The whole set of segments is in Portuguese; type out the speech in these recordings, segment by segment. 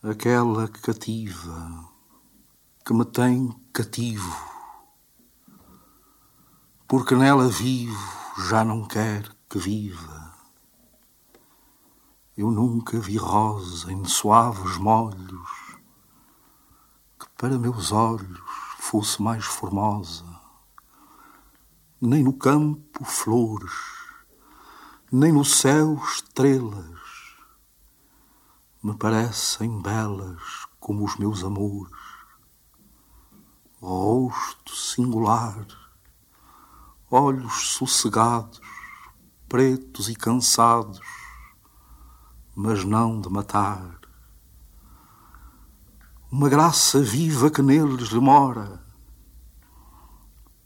aquela cativa que me tem cativo, porque nela vivo, já não quer que viva. Eu nunca vi rosa em suaves molhos que para meus olhos fosse mais formosa, nem no campo flores, nem no céu estrelas me parecem belas como os meus amores. Rosto singular, olhos sossegados, pretos e cansados, mas não de matar. Uma graça viva que neles demora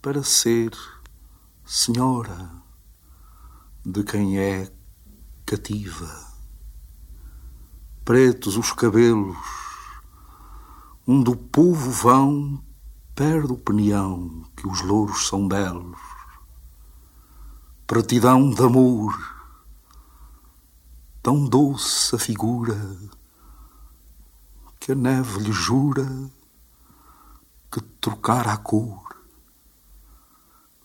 para ser senhora de quem é cativa pretos os cabelos, onde o povo vão perde opinião que os louros são belos. Pretidão de amor, tão doce a figura que a neve lhe jura que trocar a cor.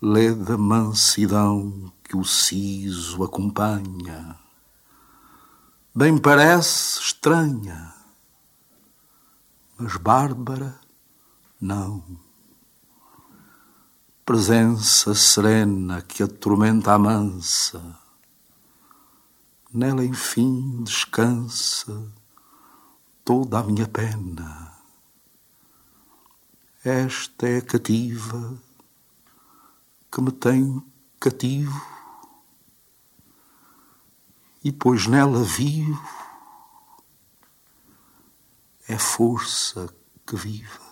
Lê da mansidão que o siso acompanha Bem parece estranha, mas bárbara não. Presença serena que atormenta a mansa, nela enfim descansa toda a minha pena. Esta é a cativa que me tem cativo e pois nela vivo, é força que vive.